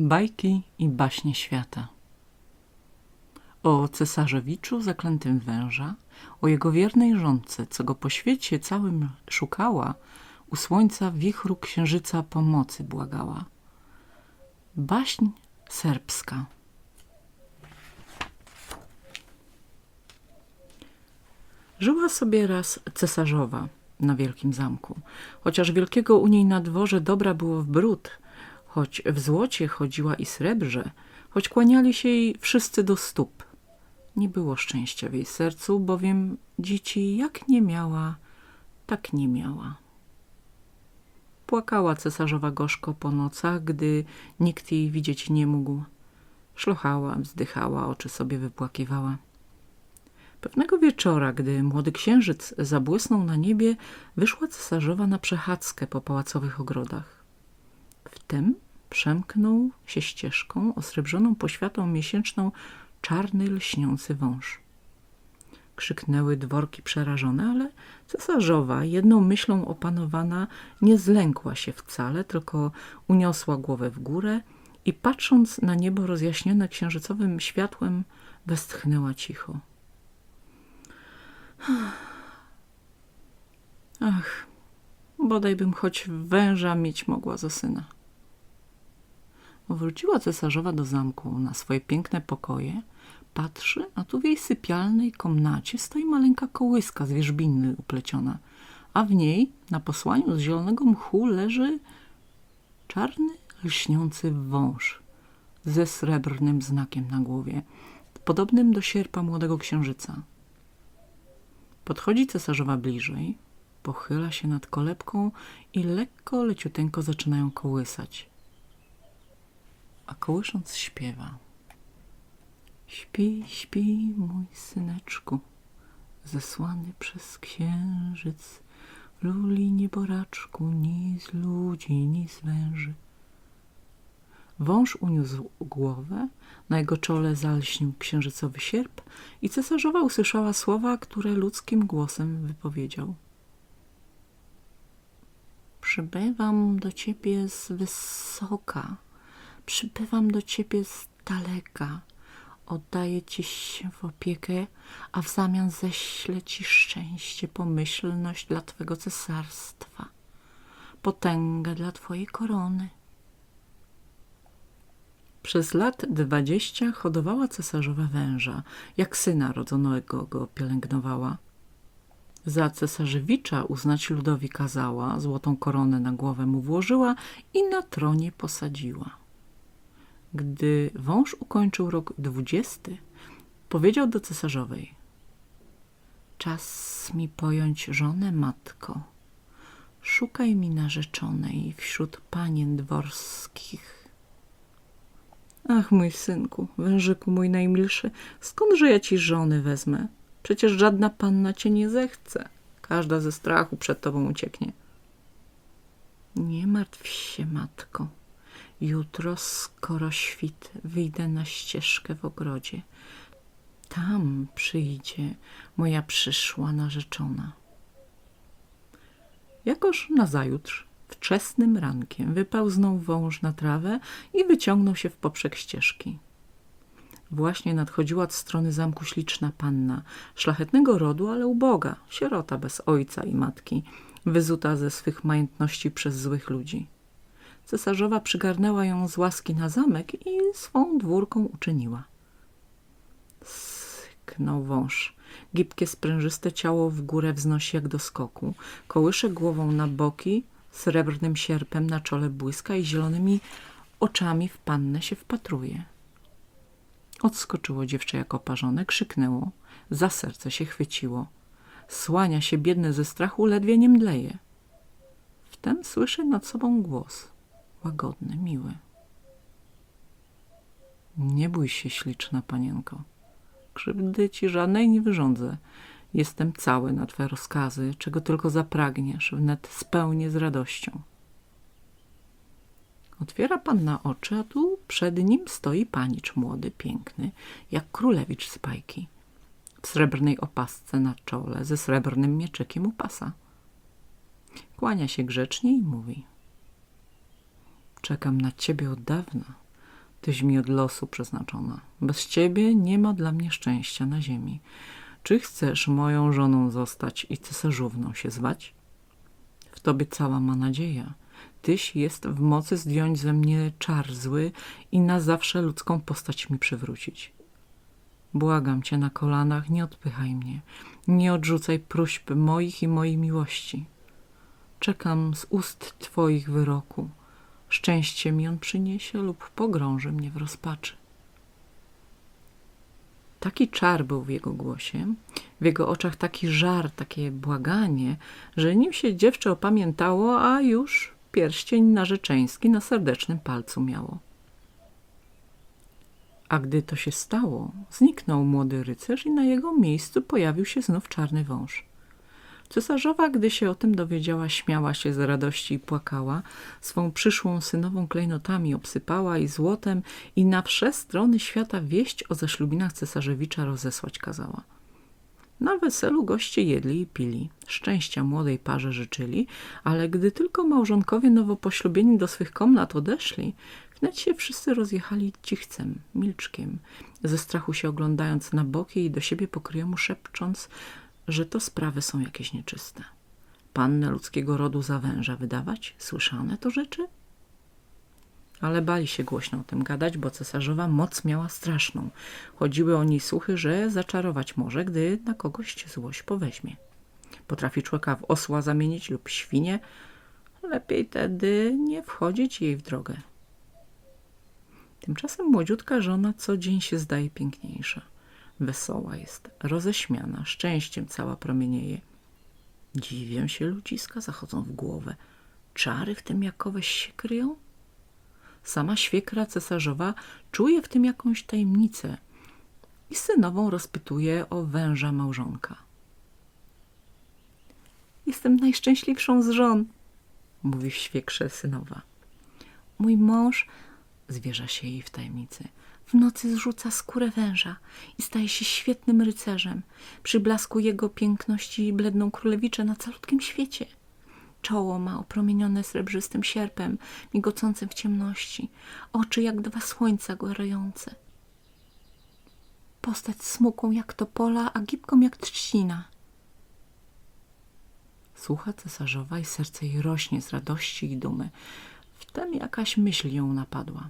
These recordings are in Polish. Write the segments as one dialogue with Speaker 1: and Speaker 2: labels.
Speaker 1: Bajki i baśnie świata O cesarzewiczu zaklętym węża, o jego wiernej żonce, co go po świecie całym szukała, u słońca wichru księżyca pomocy błagała. Baśń serbska Żyła sobie raz cesarzowa na wielkim zamku. Chociaż wielkiego u niej na dworze dobra było w brud, choć w złocie chodziła i srebrze, choć kłaniali się jej wszyscy do stóp. Nie było szczęścia w jej sercu, bowiem dzieci jak nie miała, tak nie miała. Płakała cesarzowa gorzko po nocach, gdy nikt jej widzieć nie mógł. Szlochała, wzdychała, oczy sobie wypłakiwała. Pewnego wieczora, gdy młody księżyc zabłysnął na niebie, wyszła cesarzowa na przechadzkę po pałacowych ogrodach. Wtem przemknął się ścieżką osrebrzoną poświatą miesięczną czarny, lśniący wąż. Krzyknęły dworki przerażone, ale cesarzowa, jedną myślą opanowana, nie zlękła się wcale, tylko uniosła głowę w górę i patrząc na niebo rozjaśnione księżycowym światłem, westchnęła cicho. Ach, bodajbym choć węża mieć mogła za syna. Wróciła cesarzowa do zamku na swoje piękne pokoje, patrzy, a tu w jej sypialnej komnacie stoi maleńka kołyska z wierzbiny upleciona, a w niej na posłaniu z zielonego mchu leży czarny, lśniący wąż ze srebrnym znakiem na głowie, podobnym do sierpa młodego księżyca. Podchodzi cesarzowa bliżej, pochyla się nad kolebką i lekko, leciuteńko zaczynają kołysać. A kołysząc śpiewa. Śpi, śpi, mój syneczku, zesłany przez księżyc, luli nieboraczku, ni z ludzi, ni z węży. Wąż uniósł głowę, na jego czole zalśnił księżycowy sierp i cesarzowa usłyszała słowa, które ludzkim głosem wypowiedział. Przybywam do ciebie z wysoka, przybywam do ciebie z daleka, oddaję ci się w opiekę, a w zamian ześlę ci szczęście, pomyślność dla twego cesarstwa, potęgę dla twojej korony. Przez lat dwadzieścia hodowała cesarzowa węża, jak syna rodzonego go pielęgnowała. Za cesarzewicza uznać ludowi kazała, złotą koronę na głowę mu włożyła i na tronie posadziła. Gdy wąż ukończył rok dwudziesty, powiedział do cesarzowej Czas mi pojąć żonę, matko. Szukaj mi narzeczonej wśród panien dworskich Ach, mój synku, wężyku mój najmilszy, skądże ja ci żony wezmę? Przecież żadna panna cię nie zechce. Każda ze strachu przed tobą ucieknie. Nie martw się, matko. Jutro, skoro świt, wyjdę na ścieżkę w ogrodzie. Tam przyjdzie moja przyszła narzeczona. Jakoż nazajutrz Wczesnym rankiem wypełznął wąż na trawę i wyciągnął się w poprzek ścieżki. Właśnie nadchodziła od strony zamku śliczna panna, szlachetnego rodu, ale uboga, sierota bez ojca i matki, wyzuta ze swych majątności przez złych ludzi. Cesarzowa przygarnęła ją z łaski na zamek i swą dwórką uczyniła. Syknął wąż. Gibkie, sprężyste ciało w górę wznosi jak do skoku. Kołysze głową na boki, srebrnym sierpem na czole błyska i zielonymi oczami w pannę się wpatruje. Odskoczyło dziewczę jak oparzone, krzyknęło, za serce się chwyciło. Słania się biedny ze strachu, ledwie nie mdleje. Wtem słyszę nad sobą głos, łagodny, miły. Nie bój się, śliczna panienko. Krzywdy ci żadnej nie wyrządzę. Jestem cały na Twe rozkazy, czego tylko zapragniesz, wnet spełnię z radością. Otwiera pan na oczy, a tu przed nim stoi panicz młody, piękny, jak królewicz z bajki, w srebrnej opasce na czole, ze srebrnym mieczykiem u pasa. Kłania się grzecznie i mówi – Czekam na ciebie od dawna. Tyś mi od losu przeznaczona. Bez ciebie nie ma dla mnie szczęścia na ziemi. Czy chcesz moją żoną zostać i cesarzówną się zwać? W tobie cała ma nadzieja. Tyś jest w mocy zdjąć ze mnie czar zły i na zawsze ludzką postać mi przywrócić. Błagam cię na kolanach, nie odpychaj mnie. Nie odrzucaj próśb moich i mojej miłości. Czekam z ust twoich wyroku. Szczęście mi on przyniesie lub pogrąży mnie w rozpaczy. Taki czar był w jego głosie, w jego oczach taki żar, takie błaganie, że nim się dziewczę opamiętało, a już pierścień narzeczeński na serdecznym palcu miało. A gdy to się stało, zniknął młody rycerz i na jego miejscu pojawił się znów czarny wąż. Cesarzowa, gdy się o tym dowiedziała, śmiała się z radości i płakała, swą przyszłą synową klejnotami obsypała i złotem i na wsze strony świata wieść o zaślubinach cesarzewicza rozesłać kazała. Na weselu goście jedli i pili, szczęścia młodej parze życzyli, ale gdy tylko małżonkowie nowo poślubieni do swych komnat odeszli, wnet się wszyscy rozjechali cichcem, milczkiem, ze strachu się oglądając na boki i do siebie pokryjomu szepcząc, że to sprawy są jakieś nieczyste. Pannę ludzkiego rodu za węża wydawać? Słyszane to rzeczy? Ale bali się głośno o tym gadać, bo cesarzowa moc miała straszną. Chodziły o niej słuchy, że zaczarować może, gdy na kogoś złość poweźmie. Potrafi człowieka w osła zamienić lub świnie. Lepiej tedy nie wchodzić jej w drogę. Tymczasem młodziutka żona co dzień się zdaje piękniejsza. Wesoła jest, roześmiana, szczęściem cała promienieje. Dziwię się, ludziska zachodzą w głowę. Czary w tym jakoweś się kryją? Sama świekra cesarzowa czuje w tym jakąś tajemnicę i synową rozpytuje o węża małżonka. Jestem najszczęśliwszą z żon, mówi w świekrze synowa. Mój mąż, zwierza się jej w tajemnicy, w nocy zrzuca skórę węża i staje się świetnym rycerzem. Przy blasku jego piękności bledną królewicze na calutkim świecie. Czoło ma opromienione srebrzystym sierpem, migocącym w ciemności. Oczy jak dwa słońca gorące. Postać smukłą jak topola, a gibką jak trzcina. Słucha cesarzowa i serce jej rośnie z radości i dumy. Wtem jakaś myśl ją napadła.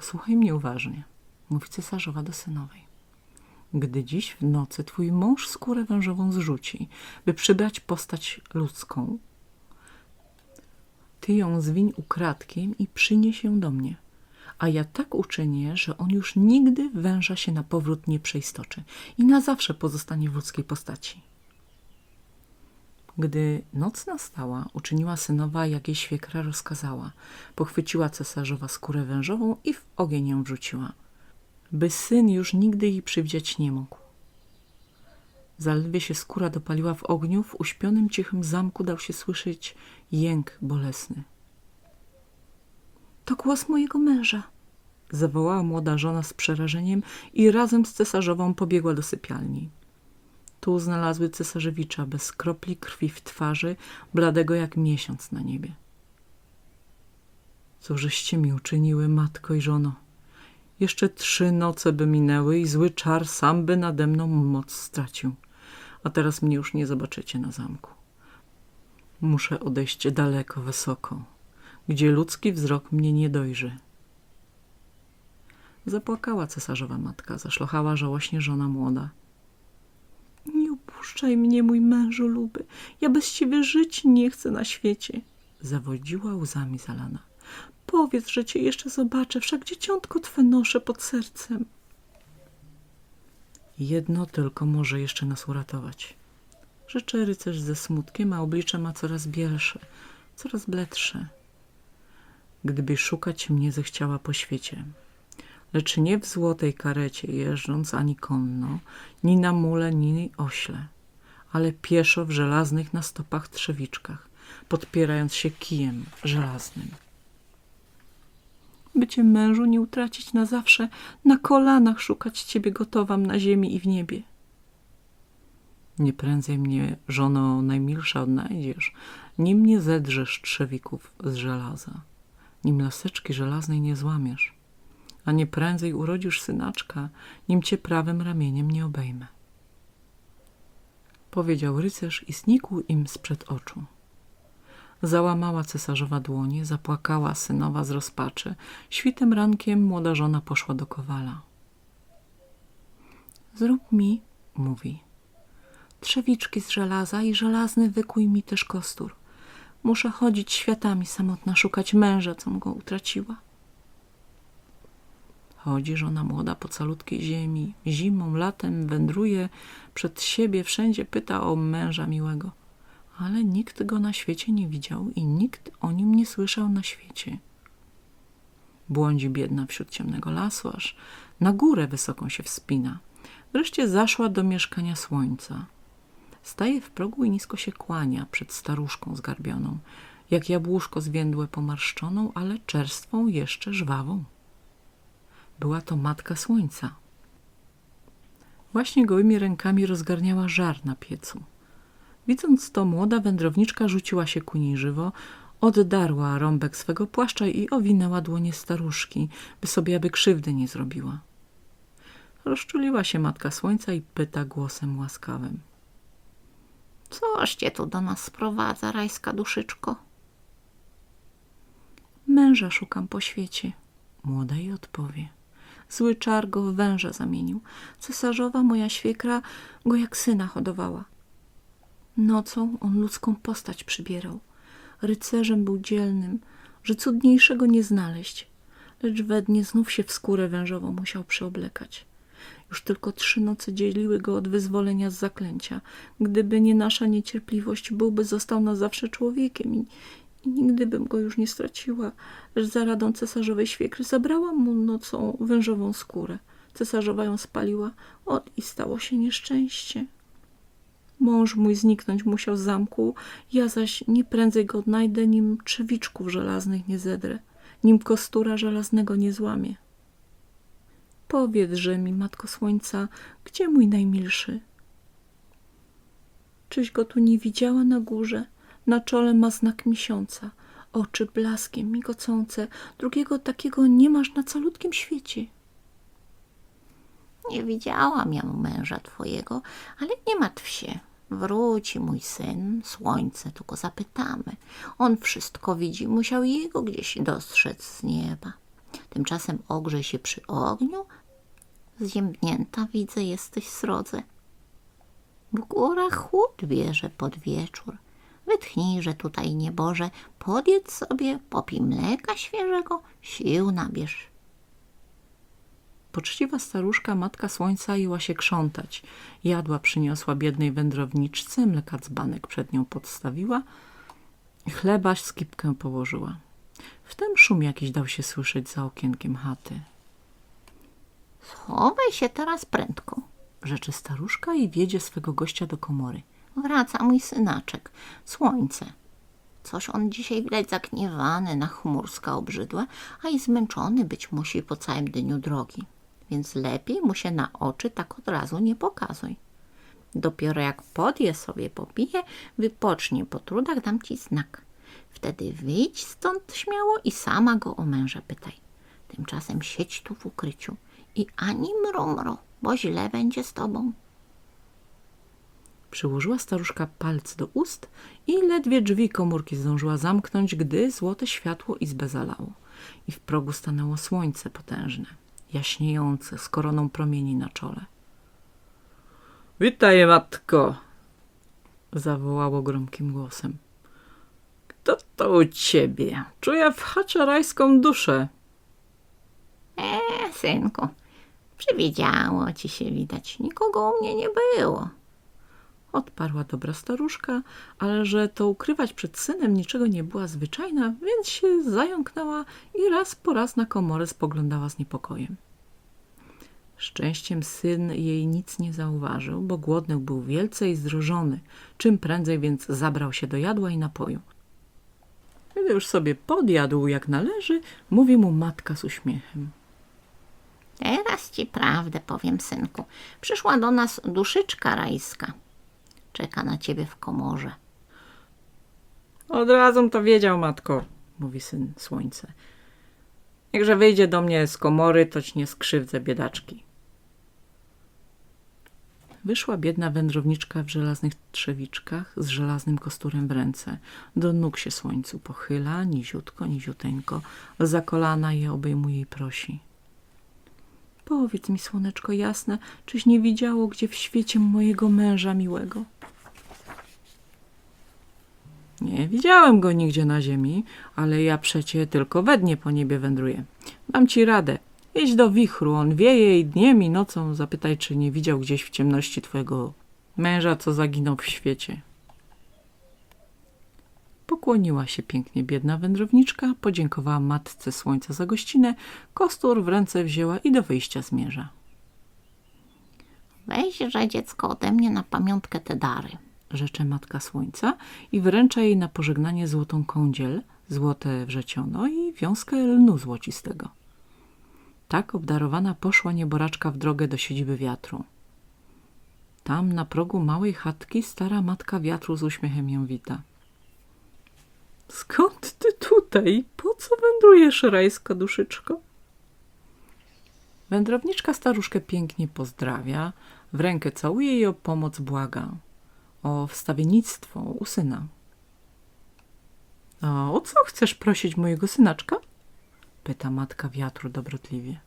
Speaker 1: Posłuchaj mnie uważnie, mówi cesarzowa do synowej. Gdy dziś w nocy twój mąż skórę wężową zrzuci, by przybrać postać ludzką, ty ją zwiń ukradkiem i przynieś ją do mnie. A ja tak uczynię, że on już nigdy węża się na powrót nie przeistoczy i na zawsze pozostanie w ludzkiej postaci. Gdy noc nastała, uczyniła synowa, jak jej świekra rozkazała. Pochwyciła cesarzowa skórę wężową i w ogień ją wrzuciła, by syn już nigdy jej przywdziać nie mógł. Zaledwie się skóra dopaliła w ogniu, w uśpionym cichym zamku dał się słyszeć jęk bolesny. To głos mojego męża, zawołała młoda żona z przerażeniem i razem z cesarzową pobiegła do sypialni. Tu znalazły cesarzewicza bez kropli krwi w twarzy, bladego jak miesiąc na niebie. Cóżeście mi uczyniły, matko i żono? Jeszcze trzy noce by minęły i zły czar sam by nade mną moc stracił. A teraz mnie już nie zobaczycie na zamku. Muszę odejść daleko, wysoko, gdzie ludzki wzrok mnie nie dojrzy. Zapłakała cesarzowa matka, zaszlochała żałośnie żona młoda. Opuszczaj mnie, mój mężu luby. Ja bez ciebie żyć nie chcę na świecie. Zawodziła łzami zalana. Powiedz, że cię jeszcze zobaczę, wszak dzieciątko twe noszę pod sercem. Jedno tylko może jeszcze nas uratować. Rzeczy rycerz ze smutkiem, a oblicze ma coraz bielsze, coraz bledsze. Gdyby szukać mnie zechciała po świecie, lecz nie w złotej karecie jeżdżąc ani konno, ni na mule, ni ośle, ale pieszo w żelaznych na stopach trzewiczkach, podpierając się kijem żelaznym. By cię mężu nie utracić na zawsze, na kolanach szukać ciebie gotowam na ziemi i w niebie. Nie prędzej mnie, żono najmilsza, odnajdziesz, nim nie zedrzesz trzewików z żelaza. nim laseczki żelaznej nie złamiesz, a nie prędzej urodzisz synaczka, nim cię prawym ramieniem nie obejmę. Powiedział rycerz i znikł im sprzed oczu. Załamała cesarzowa dłonie, zapłakała synowa z rozpaczy. Świtem rankiem młoda żona poszła do kowala. Zrób mi, mówi, trzewiczki z żelaza i żelazny wykuj mi też kostur. Muszę chodzić światami samotna, szukać męża, com go utraciła. Chodzi żona młoda po calutkiej ziemi, zimą, latem wędruje przed siebie, wszędzie pyta o męża miłego. Ale nikt go na świecie nie widział i nikt o nim nie słyszał na świecie. Błądzi biedna wśród ciemnego lasu, aż na górę wysoką się wspina. Wreszcie zaszła do mieszkania słońca. Staje w progu i nisko się kłania przed staruszką zgarbioną, jak jabłuszko zwiędłe pomarszczoną, ale czerstwą jeszcze żwawą. Była to matka słońca. Właśnie gołymi rękami rozgarniała żar na piecu. Widząc to, młoda wędrowniczka rzuciła się ku niej żywo, oddarła rąbek swego płaszcza i owinęła dłonie staruszki, by sobie aby krzywdy nie zrobiła. Rozczuliła się matka słońca i pyta głosem łaskawym.
Speaker 2: Coś cię tu do nas sprowadza, rajska duszyczko?
Speaker 1: Męża szukam po świecie. Młoda jej odpowie. Zły czar go w węża zamienił. Cesarzowa moja świekra go jak syna hodowała. Nocą on ludzką postać przybierał. Rycerzem był dzielnym, że cudniejszego nie znaleźć. Lecz we dnie znów się w skórę wężową musiał przyoblekać. Już tylko trzy noce dzieliły go od wyzwolenia z zaklęcia. Gdyby nie nasza niecierpliwość, byłby został na zawsze człowiekiem i, i nigdy bym go już nie straciła. Lecz za radą cesarzowej świekry zabrała mu nocą wężową skórę. Cesarzowa ją spaliła, od i stało się nieszczęście. Mąż mój zniknąć musiał z zamku, ja zaś nie prędzej go odnajdę, nim trzewiczków żelaznych nie zedrę, nim kostura żelaznego nie złamie. Powiedz, mi, Matko Słońca, gdzie mój najmilszy? Czyś go tu nie widziała na górze? Na czole ma znak miesiąca, oczy blaskiem migocące, drugiego takiego nie masz na calutkim świecie.
Speaker 2: Nie widziałam ja męża twojego, ale nie martw się. Wróci mój syn, słońce, go zapytamy. On wszystko widzi, musiał jego gdzieś dostrzec z nieba. Tymczasem ogrzej się przy ogniu, Zziębnięta widzę jesteś srodze. W górach chłód bierze pod wieczór. Wytchnij, że tutaj nieboże, podjedz sobie, popij mleka świeżego, sił nabierz.
Speaker 1: Poczciwa staruszka, matka słońca, jęła się krzątać. Jadła przyniosła biednej wędrowniczce, mleka dzbanek przed nią podstawiła, chleba skipkę położyła. Wtem szum jakiś dał się słyszeć za okienkiem chaty.
Speaker 2: Schowaj się teraz prędko,
Speaker 1: rzeczy staruszka i wiedzie swego gościa do komory.
Speaker 2: Wraca mój synaczek, słońce. Coś on dzisiaj widać zagniewany na chmurska obrzydłe, a i zmęczony być musi po całym dniu drogi. Więc lepiej mu się na oczy tak od razu nie pokazuj. Dopiero jak podje sobie popije, wypocznie po trudach, dam ci znak. Wtedy wyjdź stąd śmiało i sama go o męża pytaj. Tymczasem siedź tu w ukryciu i ani mrumro, bo źle będzie z tobą.
Speaker 1: Przyłożyła staruszka palc do ust i ledwie drzwi komórki zdążyła zamknąć, gdy złote światło izbę zalało i w progu stanęło słońce potężne, jaśniejące, z koroną promieni na czole. – Witaj, matko! – zawołało gromkim głosem. – Kto to u ciebie? Czuję w chacie rajską duszę.
Speaker 2: – E, synku, Przywidziało ci się widać, nikogo u mnie nie było.
Speaker 1: Odparła dobra staruszka, ale że to ukrywać przed synem niczego nie była zwyczajna, więc się zająknęła i raz po raz na komorę spoglądała z niepokojem. Szczęściem syn jej nic nie zauważył, bo głodny był wielce i zdrożony. Czym prędzej więc zabrał się do jadła i napoju. Gdy już sobie podjadł jak należy, mówi mu matka z uśmiechem.
Speaker 2: Teraz ci prawdę powiem, synku. Przyszła do nas duszyczka rajska. Czeka na ciebie w komorze.
Speaker 1: Od razu to wiedział, matko, mówi syn słońce. Niechże wyjdzie do mnie z komory, toć nie skrzywdzę biedaczki. Wyszła biedna wędrowniczka w żelaznych trzewiczkach z żelaznym kosturem w ręce. Do nóg się słońcu pochyla, niziutko, niziuteńko, za kolana je obejmuje i prosi. Powiedz mi, słoneczko jasne, czyś nie widziało gdzie w świecie mojego męża miłego? Nie widziałem go nigdzie na ziemi, ale ja przecie tylko we dnie po niebie wędruję. Dam ci radę. Idź do wichru, on wieje i dniem i nocą. Zapytaj, czy nie widział gdzieś w ciemności twojego męża, co zaginął w świecie. Pokłoniła się pięknie biedna wędrowniczka, podziękowała matce słońca za gościnę, kostur w ręce wzięła i do wyjścia zmierza.
Speaker 2: Weź, że dziecko ode mnie na pamiątkę te dary.
Speaker 1: rzecze matka słońca i wręcza jej na pożegnanie złotą kądziel, złote wrzeciono i wiązkę lnu złocistego. Tak obdarowana poszła nieboraczka w drogę do siedziby wiatru. Tam na progu małej chatki stara matka wiatru z uśmiechem ją wita. Skąd ty tutaj? Po co wędrujesz, rajska duszyczko? Wędrowniczka staruszkę pięknie pozdrawia, w rękę całuje i o pomoc błaga. O wstawiennictwo u syna. A o co chcesz prosić mojego synaczka? Pyta matka wiatru dobrotliwie.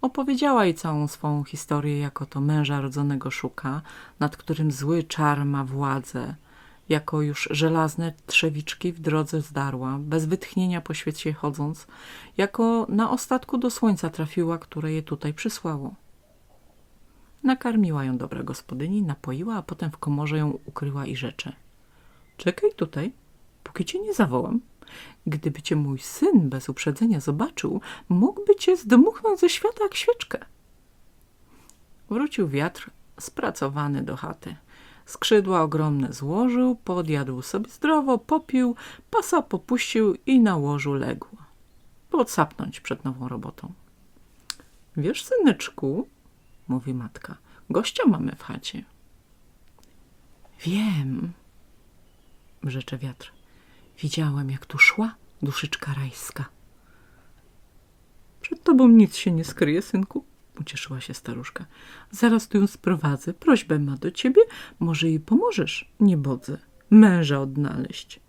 Speaker 1: Opowiedziała jej całą swą historię, jako to męża rodzonego szuka, nad którym zły czar ma władzę, jako już żelazne trzewiczki w drodze zdarła, bez wytchnienia po świecie chodząc, jako na ostatku do słońca trafiła, które je tutaj przysłało. Nakarmiła ją dobra gospodyni, napoiła, a potem w komorze ją ukryła i rzecze. Czekaj tutaj, póki cię nie zawołam. Gdyby cię mój syn bez uprzedzenia zobaczył, mógłby cię zdmuchnąć ze świata jak świeczkę. Wrócił wiatr spracowany do chaty. Skrzydła ogromne złożył, podjadł sobie zdrowo, popił, pasa popuścił i na łożu legł. Podsapnąć przed nową robotą. Wiesz, syneczku, mówi matka, gościa mamy w chacie. Wiem, rzecze wiatr. Widziałem, jak tu szła duszyczka rajska. Przed tobą nic się nie skryje, synku, ucieszyła się staruszka. Zaraz tu ją sprowadzę. Prośbę ma do ciebie, może jej pomożesz, niebodze, męża odnaleźć.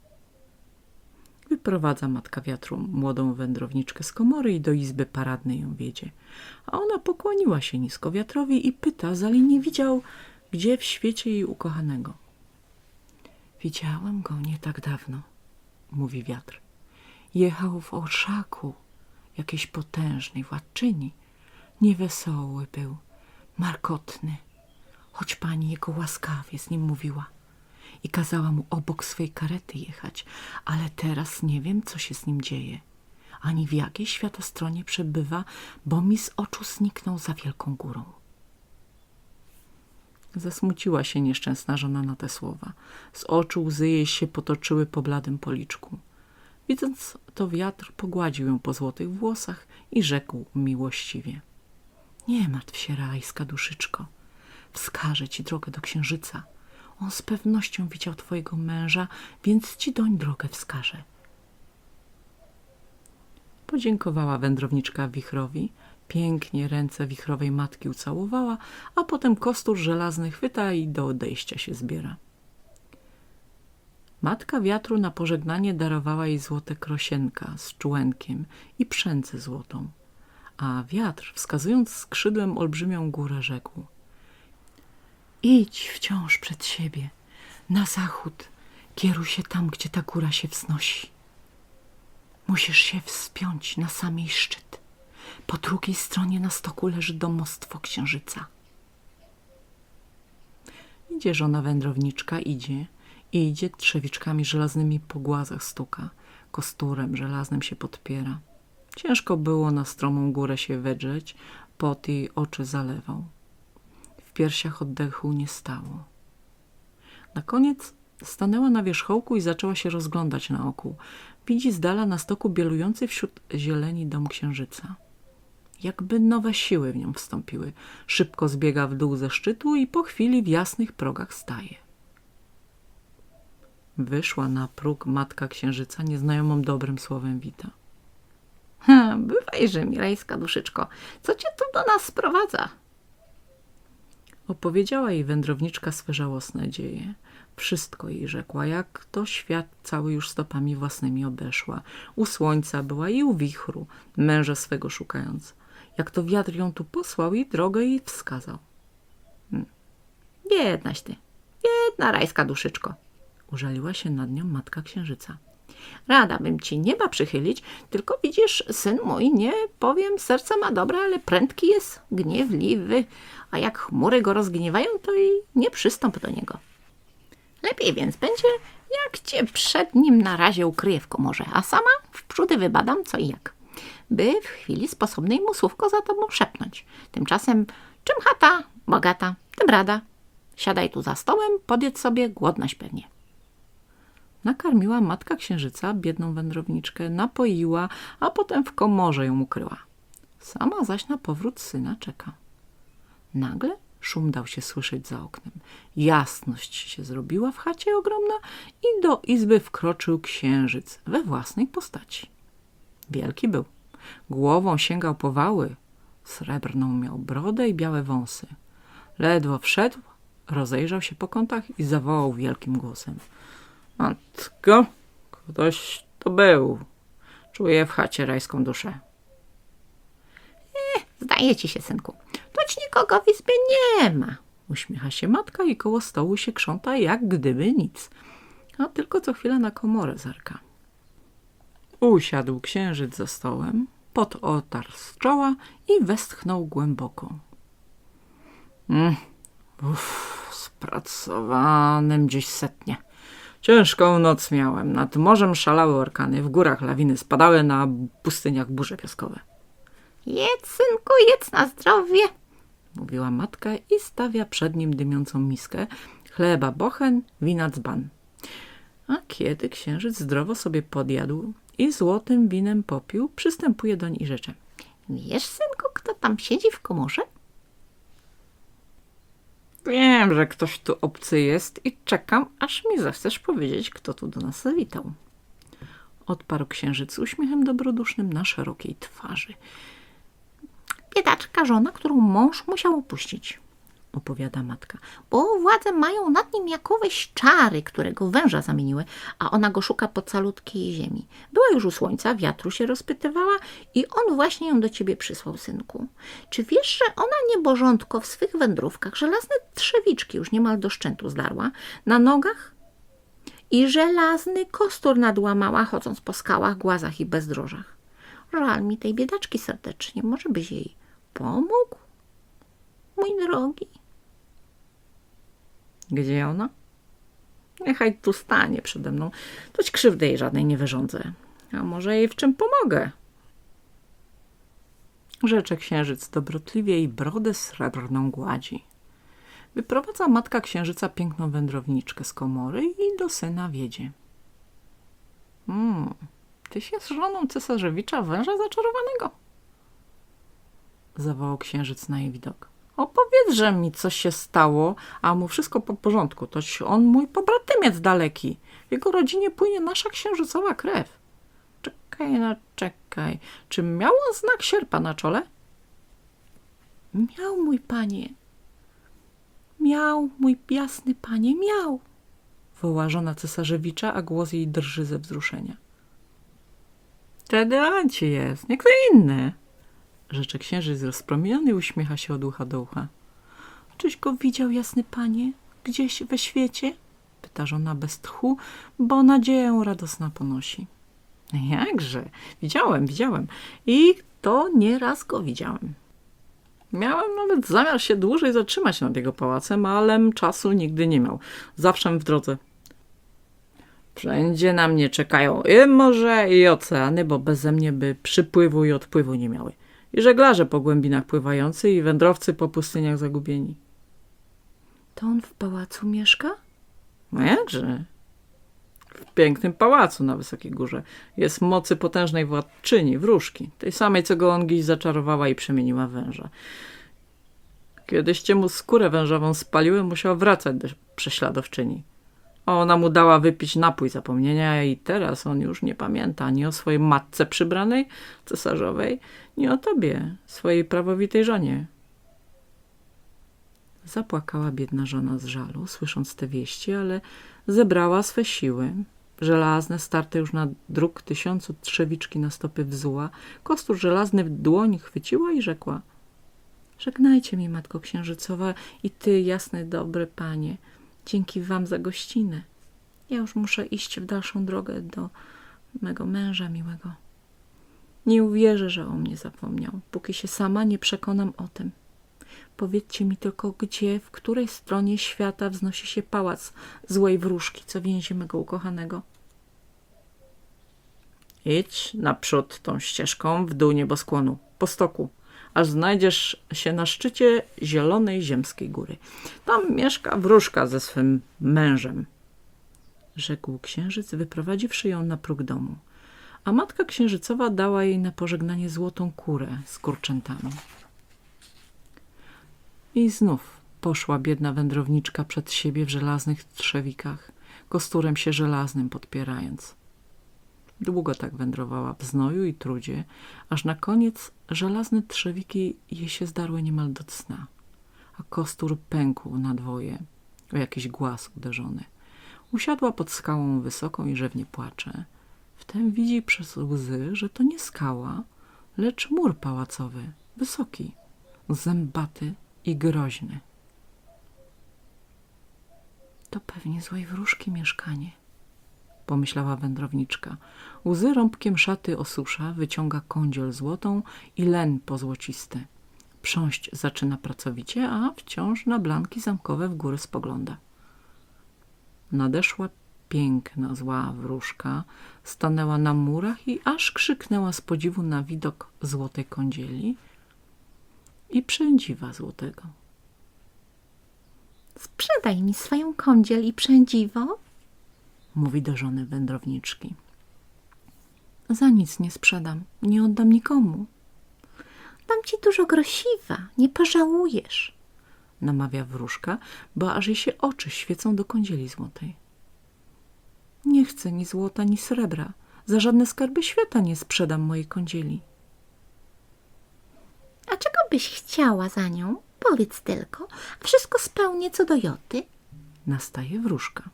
Speaker 1: Wyprowadza matka wiatru młodą wędrowniczkę z komory i do izby paradnej ją wiedzie. A ona pokłoniła się nisko wiatrowi i pyta, zali nie widział, gdzie w świecie jej ukochanego. Widziałem go nie tak dawno, mówi wiatr. Jechał w orszaku jakiejś potężnej władczyni. Niewesoły był, markotny, choć pani jego łaskawie z nim mówiła i kazała mu obok swej karety jechać, ale teraz nie wiem, co się z nim dzieje, ani w jakiej światostronie przebywa, bo mi z oczu zniknął za wielką górą. Zasmuciła się nieszczęsna żona na te słowa. Z oczu łzy jej się potoczyły po bladym policzku. Widząc to wiatr pogładził ją po złotych włosach i rzekł miłościwie. Nie martw się, rajska duszyczko. Wskażę ci drogę do księżyca. On z pewnością widział twojego męża, więc ci doń drogę wskaże. Podziękowała wędrowniczka wichrowi, pięknie ręce wichrowej matki ucałowała, a potem kostur żelazny chwyta i do odejścia się zbiera. Matka wiatru na pożegnanie darowała jej złote krosienka z człenkiem i przędzę złotą, a wiatr, wskazując skrzydłem olbrzymią górę, rzekł Idź wciąż przed siebie, na zachód, kieruj się tam, gdzie ta góra się wznosi. Musisz się wspiąć na sam jej szczyt. Po drugiej stronie na stoku leży domostwo księżyca. Idzie żona wędrowniczka, idzie i idzie trzewiczkami żelaznymi po głazach stuka, kosturem żelaznym się podpiera. Ciężko było na stromą górę się wedrzeć, pot jej oczy zalewał. W piersiach oddechu nie stało. Na koniec stanęła na wierzchołku i zaczęła się rozglądać na oku. Widzi z dala na stoku bielujący wśród zieleni dom księżyca. Jakby nowe siły w nią wstąpiły. Szybko zbiega w dół ze szczytu i po chwili w jasnych progach staje. Wyszła na próg matka księżyca, nieznajomą dobrym słowem wita.
Speaker 2: Ha, bywajże mi, rajska duszyczko, co cię tu do nas sprowadza?
Speaker 1: Opowiedziała jej wędrowniczka swe żałosne dzieje. Wszystko jej rzekła, jak to świat cały już stopami własnymi obeszła. U słońca była i u wichru, męża swego szukając. Jak to wiatr ją tu posłał i drogę jej wskazał.
Speaker 2: Biednaś ty, biedna rajska duszyczko.
Speaker 1: Użaliła się nad nią matka księżyca.
Speaker 2: Rada bym ci nieba przychylić, tylko widzisz, syn mój, nie powiem, serce ma dobre, ale prędki jest, gniewliwy, a jak chmury go rozgniewają, to i nie przystąp do niego. Lepiej więc będzie, jak cię przed nim na razie ukryję w komorze, a sama w przódy wybadam co i jak, by w chwili sposobnej mu słówko za tobą szepnąć. Tymczasem czym chata, bogata, tym rada. Siadaj tu za stołem, podjedz sobie, głodność pewnie.
Speaker 1: Nakarmiła matka księżyca biedną wędrowniczkę, napoiła, a potem w komorze ją ukryła. Sama zaś na powrót syna czeka. Nagle szum dał się słyszeć za oknem. Jasność się zrobiła w chacie ogromna i do izby wkroczył księżyc we własnej postaci. Wielki był. Głową sięgał po wały. Srebrną miał brodę i białe wąsy. Ledwo wszedł, rozejrzał się po kątach i zawołał wielkim głosem. Matko, ktoś to był. Czuję w chacie rajską duszę.
Speaker 2: Zdaje ci się, synku, toć nikogo w izbie nie ma.
Speaker 1: Uśmiecha się matka i koło stołu się krząta, jak gdyby nic. A tylko co chwilę na komorę zerka. Usiadł księżyc za stołem, pot otarł z czoła i westchnął głęboko. Mm, uff, spracowanym dziś setnie. Ciężką noc miałem. Nad morzem szalały orkany, w górach lawiny spadały, na pustyniach burze piaskowe.
Speaker 2: Jedz, synku, jedz na zdrowie.
Speaker 1: Mówiła matka i stawia przed nim dymiącą miskę, chleba bochen, wina dzban. A kiedy księżyc zdrowo sobie podjadł i złotym winem popił, przystępuje doń i rzecze.
Speaker 2: Wiesz, synku, kto tam siedzi w komorze?
Speaker 1: Wiem, że ktoś tu obcy jest i czekam, aż mi zechcesz powiedzieć, kto tu do nas zawitał. Odparł księżyc uśmiechem dobrodusznym na szerokiej twarzy.
Speaker 2: Biedaczka żona, którą mąż musiał opuścić.
Speaker 1: Opowiada matka.
Speaker 2: Bo władze mają nad nim jakoweś czary, które go w węża zamieniły, a ona go szuka po calutkiej ziemi. Była już u słońca, wiatru się rozpytywała i on właśnie ją do ciebie przysłał, synku. Czy wiesz, że ona niebożątko w swych wędrówkach żelazne trzewiczki już niemal do szczętu zdarła na nogach i żelazny kostur nadłamała, chodząc po skałach, głazach i bezdrożach. Żal mi tej biedaczki serdecznie, może byś jej pomógł, mój drogi.
Speaker 1: Gdzie ona? Niechaj tu stanie przede mną. Toć krzywdy jej żadnej nie wyrządzę. A może jej w czym pomogę? Rzecze księżyc dobrotliwie i brodę srebrną gładzi. Wyprowadza matka księżyca piękną wędrowniczkę z komory i do syna wiedzie. Hmm, tyś jest żoną cesarzewicza węża zaczarowanego? Zawołał księżyc na jej widok. Opowiedzże mi, co się stało, a mu wszystko po porządku. Toć on mój pobratymiec daleki. W jego rodzinie płynie nasza księżycowa krew. Czekaj, no czekaj. Czy miał on znak sierpa na czole? Miał, mój panie. Miał, mój jasny panie, miał. Woła żona cesarzewicza, a głos jej drży ze wzruszenia. Wtedy Anci jest, nie kto inny rzecze księżyc rozpromieniony uśmiecha się od ucha do ucha. Czyś go widział, jasny panie, gdzieś we świecie? Pyta żona bez tchu, bo nadzieję radosna ponosi. Jakże, widziałem, widziałem. I to nieraz go widziałem. Miałem nawet zamiar się dłużej zatrzymać nad jego pałacem, ale czasu nigdy nie miał. Zawsze w drodze. Wszędzie na mnie czekają i morze, i oceany, bo beze mnie by przypływu i odpływu nie miały i żeglarze po głębinach pływający i wędrowcy po pustyniach zagubieni. To on w pałacu mieszka? No jakże? W pięknym pałacu na Wysokiej Górze. Jest mocy potężnej władczyni, wróżki, tej samej, co go Ongiś zaczarowała i przemieniła węża. Kiedyście mu skórę wężową spaliły, musiał wracać do prześladowczyni. Ona mu dała wypić napój zapomnienia i teraz on już nie pamięta ani o swojej matce przybranej, cesarzowej, ni o tobie, swojej prawowitej żonie. Zapłakała biedna żona z żalu, słysząc te wieści, ale zebrała swe siły. Żelazne, starte już na druk tysiącu trzewiczki na stopy wzuła, kostur żelazny w dłoń chwyciła i rzekła Żegnajcie mi, Matko Księżycowa i ty, jasny, dobry Panie, dzięki wam za gościnę. Ja już muszę iść w dalszą drogę do mego męża miłego. Nie uwierzę, że o mnie zapomniał, póki się sama nie przekonam o tym. Powiedzcie mi tylko, gdzie, w której stronie świata wznosi się pałac złej wróżki, co więzi mego ukochanego. Idź naprzód tą ścieżką w dół nieboskłonu, po stoku, aż znajdziesz się na szczycie zielonej ziemskiej góry. Tam mieszka wróżka ze swym mężem, rzekł księżyc, wyprowadziwszy ją na próg domu. A matka księżycowa dała jej na pożegnanie złotą kurę z kurczętami. I znów poszła biedna wędrowniczka przed siebie w żelaznych trzewikach, kosturem się żelaznym podpierając. Długo tak wędrowała w znoju i trudzie, aż na koniec żelazne trzewiki jej się zdarły niemal do cna, a kostur pękł na dwoje, o jakiś głaz uderzony. Usiadła pod skałą wysoką i rzewnie płacze. Wtem widzi przez łzy, że to nie skała, lecz mur pałacowy, wysoki, zębaty i groźny. To pewnie złej wróżki mieszkanie, pomyślała wędrowniczka. Łzy rąbkiem szaty osusza, wyciąga kądziel złotą i len pozłocisty. Prząść zaczyna pracowicie, a wciąż na blanki zamkowe w góry spogląda. Nadeszła piękna, zła wróżka, stanęła na murach i aż krzyknęła z podziwu na widok złotej kądzieli i przędziwa złotego.
Speaker 2: Sprzedaj mi swoją kądziel i przędziwo,
Speaker 1: mówi do żony wędrowniczki. Za nic nie sprzedam, nie oddam nikomu.
Speaker 2: Dam ci dużo grosiwa, nie pożałujesz.
Speaker 1: Namawia wróżka, bo aż jej się oczy świecą do kądzieli złotej. Nie chcę ni złota, ni srebra. Za żadne skarby świata nie sprzedam mojej kądzieli.
Speaker 2: A czego byś chciała za nią? Powiedz tylko, a wszystko spełnię co do joty.
Speaker 1: Nastaje wróżka.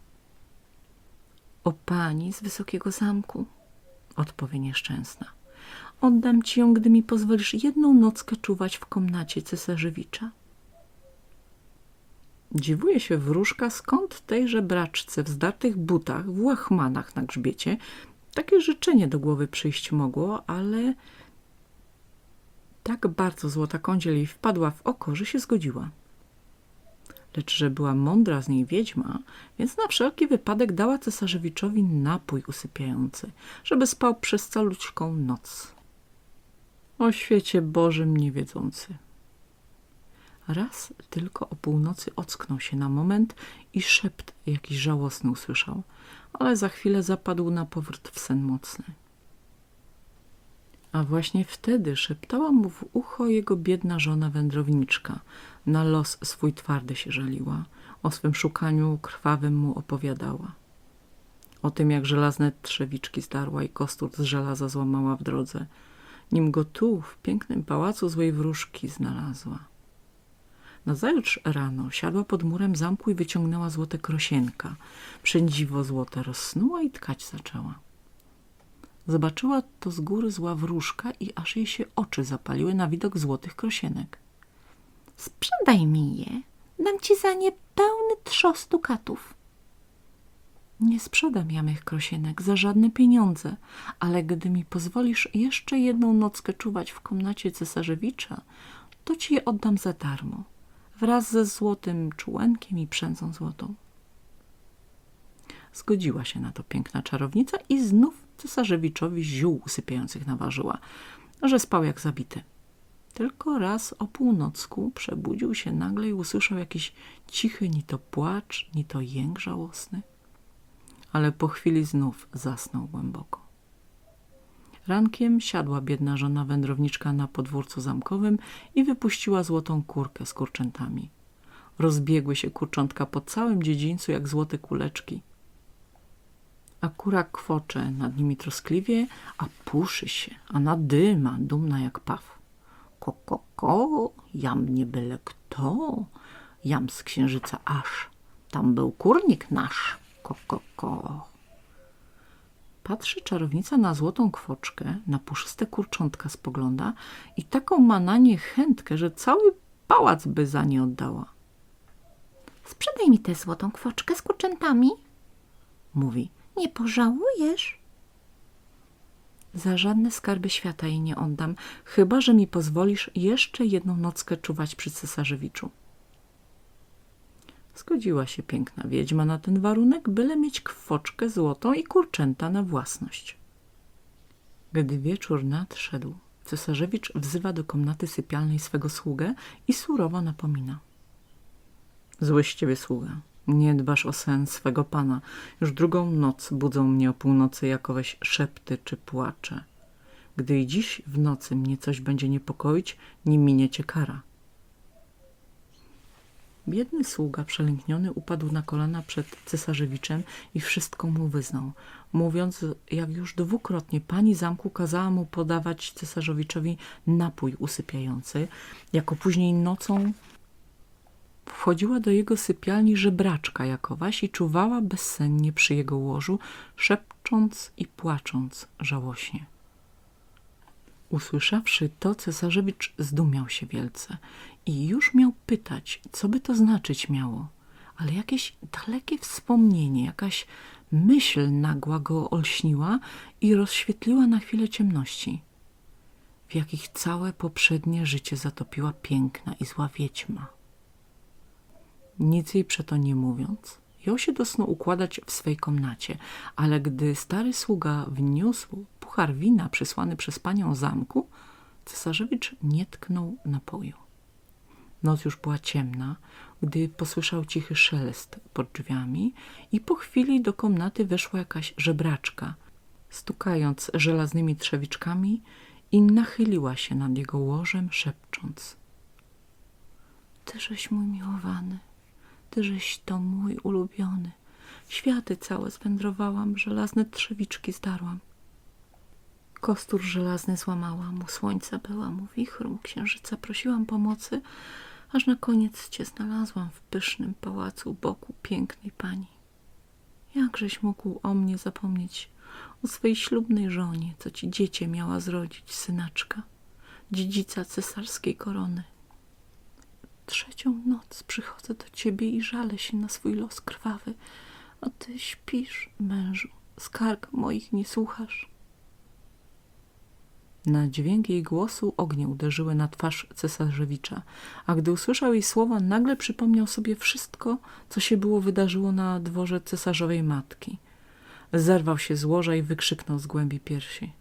Speaker 1: O pani z wysokiego zamku, odpowie nieszczęsna. Oddam ci ją, gdy mi pozwolisz jedną nockę czuwać w komnacie cesarzewicza. Dziwuje się wróżka, skąd tejże braczce w zdartych butach, w łachmanach na grzbiecie takie życzenie do głowy przyjść mogło, ale tak bardzo złota kądziel jej wpadła w oko, że się zgodziła. Lecz że była mądra z niej wiedźma, więc na wszelki wypadek dała cesarzewiczowi napój usypiający, żeby spał przez caluczką noc. O świecie Bożym niewiedzący. Raz tylko o północy ocknął się na moment i szept jakiś żałosny usłyszał, ale za chwilę zapadł na powrót w sen mocny. A właśnie wtedy szeptała mu w ucho jego biedna żona wędrowniczka. Na los swój twardy się żaliła. O swym szukaniu krwawym mu opowiadała. O tym, jak żelazne trzewiczki zdarła i kostur z żelaza złamała w drodze, nim go tu, w pięknym pałacu złej wróżki znalazła. Nazajutrz rano siadła pod murem zamku i wyciągnęła złote krosienka. Przędziwo złote rozsnuła i tkać zaczęła. Zobaczyła to z góry zła wróżka i aż jej się oczy zapaliły na widok złotych krosienek.
Speaker 2: Sprzedaj mi je, dam ci za nie pełny trzos dukatów.
Speaker 1: Nie sprzedam ja mych krosienek za żadne pieniądze, ale gdy mi pozwolisz jeszcze jedną nockę czuwać w komnacie cesarzewicza, to ci je oddam za darmo, wraz ze złotym członkiem i przędzą złotą. Zgodziła się na to piękna czarownica i znów cesarzewiczowi ziół usypiających naważyła, że spał jak zabity. Tylko raz o północku przebudził się nagle i usłyszał jakiś cichy ni to płacz, ni to jęk żałosny. Ale po chwili znów zasnął głęboko. Rankiem siadła biedna żona wędrowniczka na podwórcu zamkowym i wypuściła złotą kurkę z kurczętami. Rozbiegły się kurczątka po całym dziedzińcu jak złote kuleczki. a kura kwocze nad nimi troskliwie, a puszy się, a nadyma, dumna jak paw. Ko, ko, ko, jam nie byle kto, jam z księżyca aż, tam był kurnik nasz, ko, ko, ko. Patrzy czarownica na złotą kwoczkę, na puszyste kurczątka spogląda i taką ma na nie chętkę, że cały pałac by za nie oddała.
Speaker 2: Sprzedaj mi tę złotą kwoczkę z kurczętami.
Speaker 1: Mówi,
Speaker 2: Nie pożałujesz.
Speaker 1: za żadne skarby świata jej nie oddam, chyba że mi pozwolisz jeszcze jedną nockę czuwać przy cesarzewiczu. Zgodziła się piękna wiedźma na ten warunek, byle mieć kwoczkę złotą i kurczęta na własność. Gdy wieczór nadszedł, cesarzewicz wzywa do komnaty sypialnej swego sługę i surowo napomina. Zły ciebie sługa, nie dbasz o sen swego pana. Już drugą noc budzą mnie o północy jakoweś szepty czy płacze. Gdy i dziś w nocy mnie coś będzie niepokoić, nie minie cię kara. Biedny sługa przelękniony upadł na kolana przed cesarzewiczem i wszystko mu wyznał, mówiąc, jak już dwukrotnie pani zamku kazała mu podawać cesarzowiczowi napój usypiający, jako później nocą wchodziła do jego sypialni żebraczka jakowaś i czuwała bezsennie przy jego łożu, szepcząc i płacząc żałośnie. Usłyszawszy to, cesarzewicz zdumiał się wielce i już miał pytać, co by to znaczyć miało, ale jakieś dalekie wspomnienie, jakaś myśl nagła go olśniła i rozświetliła na chwilę ciemności, w jakich całe poprzednie życie zatopiła piękna i zła wiedźma. Nic jej przeto nie mówiąc, jął się do snu układać w swej komnacie, ale gdy stary sługa wniósł puchar wina przysłany przez panią zamku, cesarzewicz nie tknął napoju. Noc już była ciemna, gdy posłyszał cichy szelest pod drzwiami i po chwili do komnaty weszła jakaś żebraczka, stukając żelaznymi trzewiczkami i nachyliła się nad jego łożem, szepcząc. Tyżeś mój miłowany, tyżeś to mój ulubiony. Światy całe zwędrowałam, żelazne trzewiczki zdarłam. Kostur żelazny złamałam, mu słońca była, mu wichru, księżyca prosiłam pomocy, aż na koniec cię znalazłam w pysznym pałacu u boku pięknej pani. Jakżeś mógł o mnie zapomnieć, o swej ślubnej żonie, co ci dziecię miała zrodzić, synaczka, dziedzica cesarskiej korony. Trzecią noc przychodzę do ciebie i żalę się na swój los krwawy, a ty śpisz, mężu, skarg moich nie słuchasz. Na dźwięk jej głosu ognie uderzyły na twarz cesarzewicza, a gdy usłyszał jej słowa, nagle przypomniał sobie wszystko, co się było wydarzyło na dworze cesarzowej matki. Zerwał się z łoża i wykrzyknął z głębi piersi.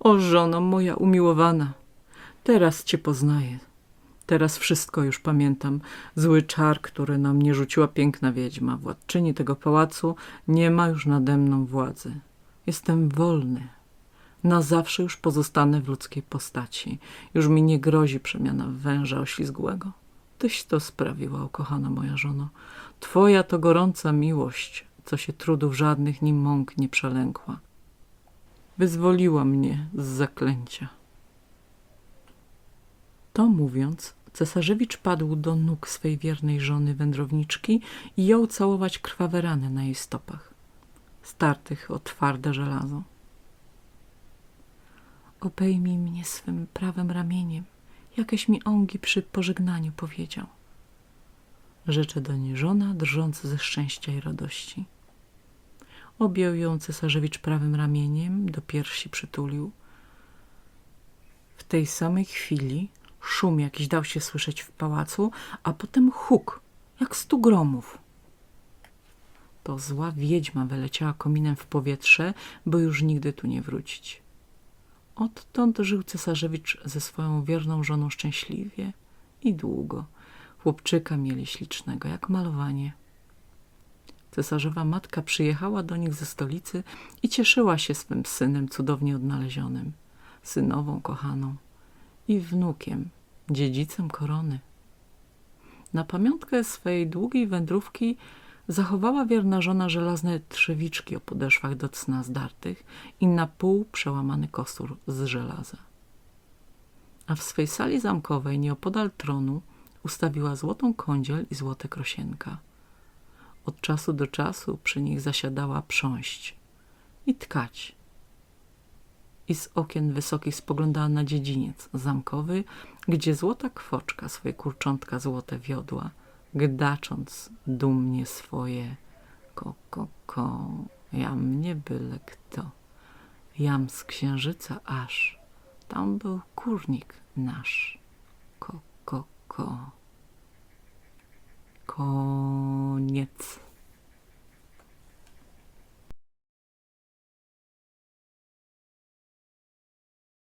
Speaker 1: O żono moja umiłowana, teraz cię poznaję. Teraz wszystko już pamiętam. Zły czar, który na mnie rzuciła piękna wiedźma, władczyni tego pałacu, nie ma już nade mną władzy. Jestem wolny. Na zawsze już pozostanę w ludzkiej postaci. Już mi nie grozi przemiana węża oślizgłego. Tyś to sprawiła, ukochana moja żono. Twoja to gorąca miłość, co się trudów żadnych ni mąk nie przelękła. Wyzwoliła mnie z zaklęcia. To mówiąc, cesarzewicz padł do nóg swej wiernej żony wędrowniczki i jął całować krwawe rany na jej stopach, startych o twarde żelazo. Obejmij mnie swym prawym ramieniem, jakeś mi ongi przy pożegnaniu powiedział. Rzecze do niej żona, drżąc ze szczęścia i radości. Objął ją cesarzewicz prawym ramieniem, do piersi przytulił. W tej samej chwili szum jakiś dał się słyszeć w pałacu, a potem huk, jak stu gromów. To zła wiedźma wyleciała kominem w powietrze, by już nigdy tu nie wrócić. Odtąd żył cesarzewicz ze swoją wierną żoną szczęśliwie i długo. Chłopczyka mieli ślicznego, jak malowanie. Cesarzowa matka przyjechała do nich ze stolicy i cieszyła się swym synem cudownie odnalezionym, synową kochaną i wnukiem, dziedzicem korony. Na pamiątkę swej długiej wędrówki zachowała wierna żona żelazne trzewiczki o podeszwach do cna zdartych i na pół przełamany kostur z żelaza. A w swej sali zamkowej nieopodal tronu ustawiła złotą kądziel i złote krosienka. Od czasu do czasu przy nich zasiadała prząść i tkać. I z okien wysokich spoglądała na dziedziniec zamkowy, gdzie złota kwoczka swoje kurczątka złote wiodła, gdacząc dumnie swoje ko, ko, ko, jam nie byle kto, jam z księżyca aż, tam był kurnik nasz, ko, ko, ko. Koniec.